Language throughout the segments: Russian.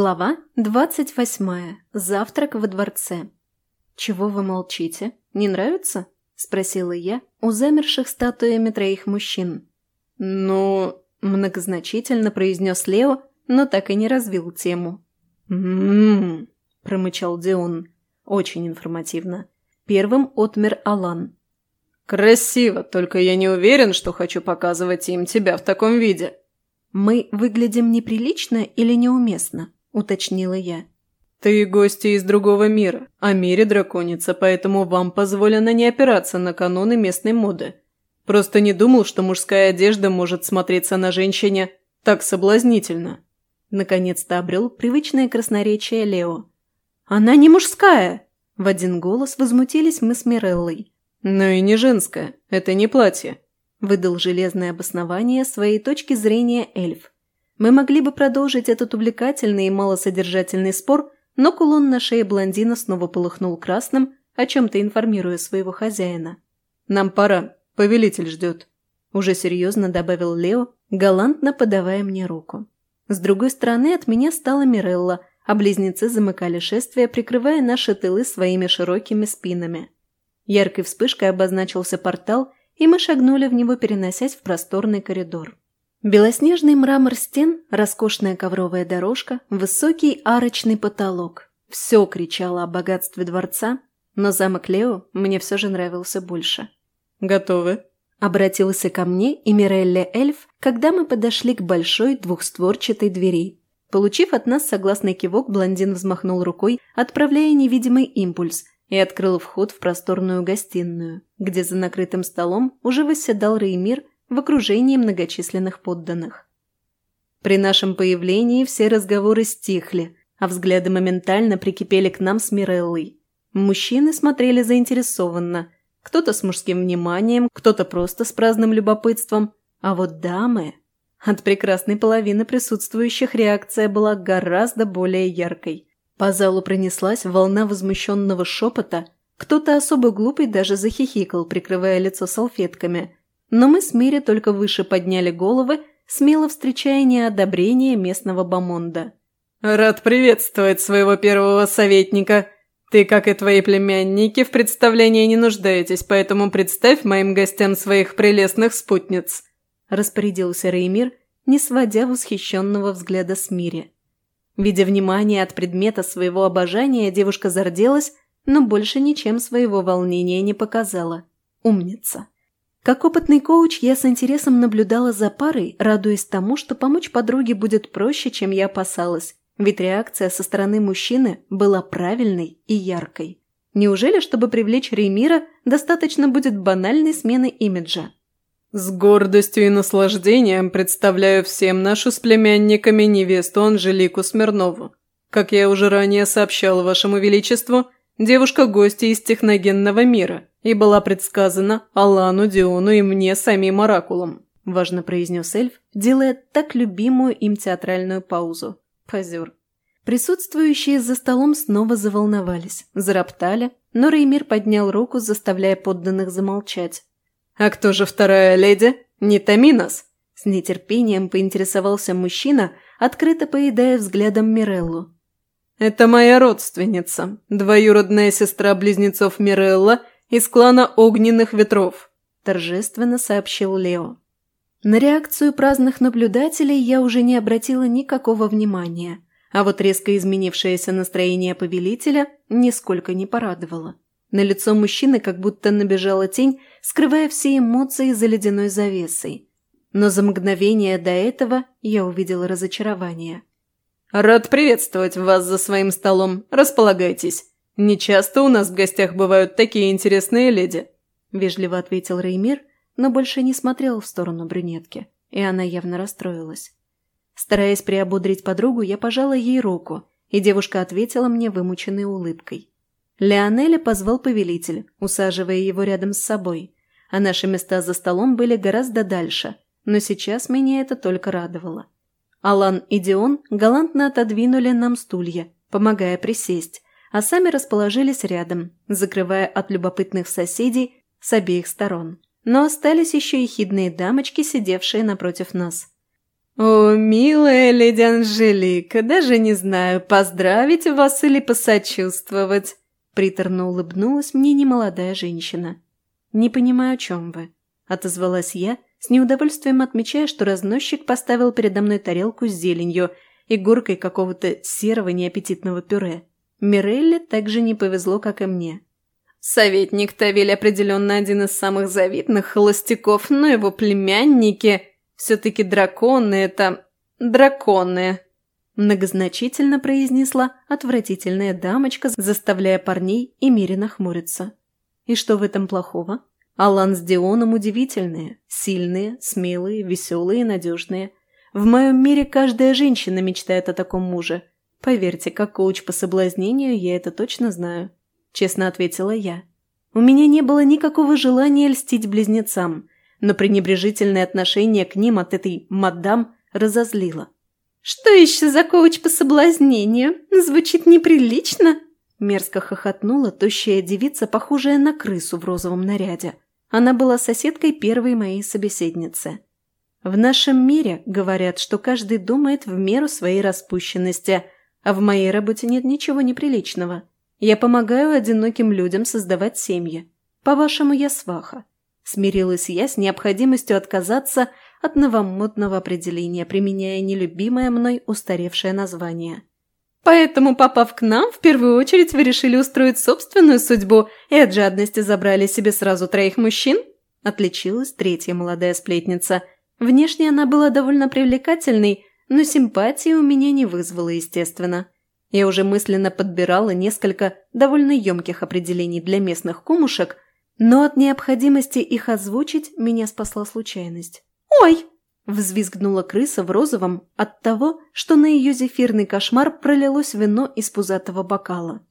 Глава двадцать восьмая. Завтрак во дворце. «Чего вы молчите? Не нравится?» – спросила я у замерших статуями троих мужчин. «Ну...» – многозначительно произнес Лео, но так и не развил тему. «М-м-м», промычал Дион. Очень информативно. Первым отмер Алан. «Красиво, только я не уверен, что хочу показывать им тебя в таком виде». «Мы выглядим неприлично или неуместно?» – уточнила я. «Ты гости из другого мира, а мире драконица, поэтому вам позволено не опираться на каноны местной моды. Просто не думал, что мужская одежда может смотреться на женщине так соблазнительно». Наконец-то обрел привычное красноречие Лео. «Она не мужская!» В один голос возмутились мы с Миреллой. «Но и не женская. Это не платье», – выдал железное обоснование своей точки зрения эльф. Мы могли бы продолжить этот увлекательный и малосодержательный спор, но кулон на шее блондина снова полыхнул красным, о чем-то информируя своего хозяина. «Нам пора. Повелитель ждет», – уже серьезно добавил Лео, галантно подавая мне руку. С другой стороны от меня стала Мирелла, а близнецы замыкали шествие, прикрывая наши тылы своими широкими спинами. Яркой вспышкой обозначился портал, и мы шагнули в него, переносясь в просторный коридор. Белоснежный мрамор стен, роскошная ковровая дорожка, высокий арочный потолок. Все кричало о богатстве дворца, но замок Лео мне все же нравился больше. «Готовы?» – обратился ко мне и Мирелле Эльф, когда мы подошли к большой двухстворчатой двери. Получив от нас согласный кивок, блондин взмахнул рукой, отправляя невидимый импульс, и открыл вход в просторную гостиную, где за накрытым столом уже восседал Реймир в окружении многочисленных подданных. При нашем появлении все разговоры стихли, а взгляды моментально прикипели к нам с Миреллой. Мужчины смотрели заинтересованно, кто-то с мужским вниманием, кто-то просто с праздным любопытством, а вот дамы... От прекрасной половины присутствующих реакция была гораздо более яркой. По залу пронеслась волна возмущенного шепота, кто-то особо глупый даже захихикал, прикрывая лицо салфетками, но мы с Мири только выше подняли головы, смело встречая неодобрение местного бомонда. «Рад приветствовать своего первого советника. Ты, как и твои племянники, в представлении не нуждаетесь, поэтому представь моим гостям своих прелестных спутниц», – распорядился Реймир, не сводя восхищенного взгляда с Мири. Видя внимание от предмета своего обожания, девушка зарделась, но больше ничем своего волнения не показала. Умница. Как опытный коуч, я с интересом наблюдала за парой, радуясь тому, что помочь подруге будет проще, чем я опасалась, ведь реакция со стороны мужчины была правильной и яркой. Неужели, чтобы привлечь Ремира, достаточно будет банальной смены имиджа? «С гордостью и наслаждением представляю всем нашу с племянниками невесту Анжелику Смирнову. Как я уже ранее сообщал вашему величеству, девушка гостья из техногенного мира, и была предсказана Алану, Диону и мне самим Оракулом», – важно произнес эльф, делая так любимую им театральную паузу. Позер. Присутствующие за столом снова заволновались, зароптали, но Реймир поднял руку, заставляя подданных замолчать. «А кто же вторая леди? Не томи нас!» С нетерпением поинтересовался мужчина, открыто поедая взглядом Миреллу. «Это моя родственница, двоюродная сестра близнецов Мирелла из клана Огненных Ветров», – торжественно сообщил Лео. На реакцию праздных наблюдателей я уже не обратила никакого внимания, а вот резко изменившееся настроение повелителя нисколько не порадовало. На лицо мужчины как будто набежала тень, скрывая все эмоции за ледяной завесой. Но за мгновение до этого я увидела разочарование. «Рад приветствовать вас за своим столом. Располагайтесь. «Не часто у нас в гостях бывают такие интересные леди», – вежливо ответил Реймир, но больше не смотрел в сторону брюнетки, и она явно расстроилась. Стараясь приободрить подругу, я пожала ей руку, и девушка ответила мне вымученной улыбкой. Леонеля позвал повелитель, усаживая его рядом с собой, а наши места за столом были гораздо дальше, но сейчас меня это только радовало. Алан и Дион галантно отодвинули нам стулья, помогая присесть, а сами расположились рядом, закрывая от любопытных соседей с обеих сторон. Но остались еще и хидные дамочки, сидевшие напротив нас. «О, милая леди Анжелика, даже не знаю, поздравить вас или посочувствовать!» Приторно улыбнулась мне немолодая женщина. «Не понимаю, о чем вы», — отозвалась я, с неудовольствием отмечая, что разносчик поставил передо мной тарелку с зеленью и горкой какого-то серого неаппетитного пюре. Мирелле также не повезло, как и мне. Советник Тавиль определенно один из самых завидных холостяков, но его племянники... Все-таки драконы — это... драконы!» Многозначительно произнесла отвратительная дамочка, заставляя парней и мире нахмуриться. «И что в этом плохого?» Алан с Дионом удивительные, сильные, смелые, веселые и надежные. В моем мире каждая женщина мечтает о таком муже. Поверьте, как коуч по соблазнению, я это точно знаю. Честно ответила я. У меня не было никакого желания льстить близнецам, но пренебрежительное отношение к ним от этой мадам разозлило. «Что еще за коуч по соблазнению? Звучит неприлично!» Мерзко хохотнула тощая девица, похожая на крысу в розовом наряде. Она была соседкой первой моей собеседницы. В нашем мире говорят, что каждый думает в меру своей распущенности, а в моей работе нет ничего неприличного. Я помогаю одиноким людям создавать семьи. По-вашему, я сваха. Смирилась я с необходимостью отказаться от новомодного определения, применяя нелюбимое мной устаревшее название. Поэтому, попав к нам, в первую очередь вы решили устроить собственную судьбу и от жадности забрали себе сразу троих мужчин?» Отличилась третья молодая сплетница. Внешне она была довольно привлекательной, но симпатии у меня не вызвала, естественно. Я уже мысленно подбирала несколько довольно емких определений для местных кумушек, но от необходимости их озвучить меня спасла случайность. «Ой!» Взвизгнула крыса в розовом от того, что на ее зефирный кошмар пролилось вино из пузатого бокала.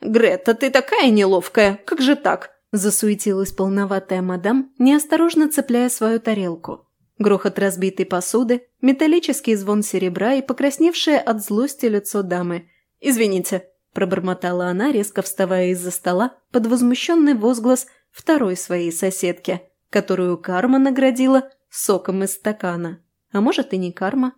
«Грета, ты такая неловкая! Как же так?» Засуетилась полноватая мадам, неосторожно цепляя свою тарелку. Грохот разбитой посуды, металлический звон серебра и покрасневшее от злости лицо дамы. «Извините», – пробормотала она, резко вставая из-за стола под возмущенный возглас второй своей соседки, которую карма наградила соком из стакана. А может и не карма.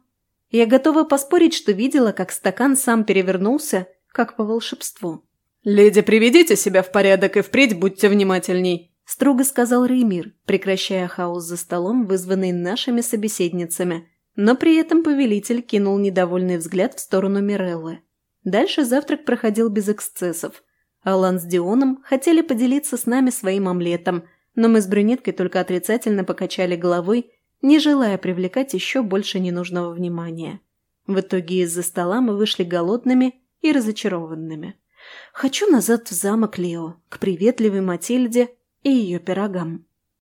Я готова поспорить, что видела, как стакан сам перевернулся, как по волшебству. «Леди, приведите себя в порядок и впредь будьте внимательней», – строго сказал Реймир, прекращая хаос за столом, вызванный нашими собеседницами. Но при этом повелитель кинул недовольный взгляд в сторону Миреллы. Дальше завтрак проходил без эксцессов. Алан с Дионом хотели поделиться с нами своим омлетом – но мы с брюнеткой только отрицательно покачали головой, не желая привлекать еще больше ненужного внимания. В итоге из-за стола мы вышли голодными и разочарованными. Хочу назад в замок Лео, к приветливой Матильде и ее пирогам.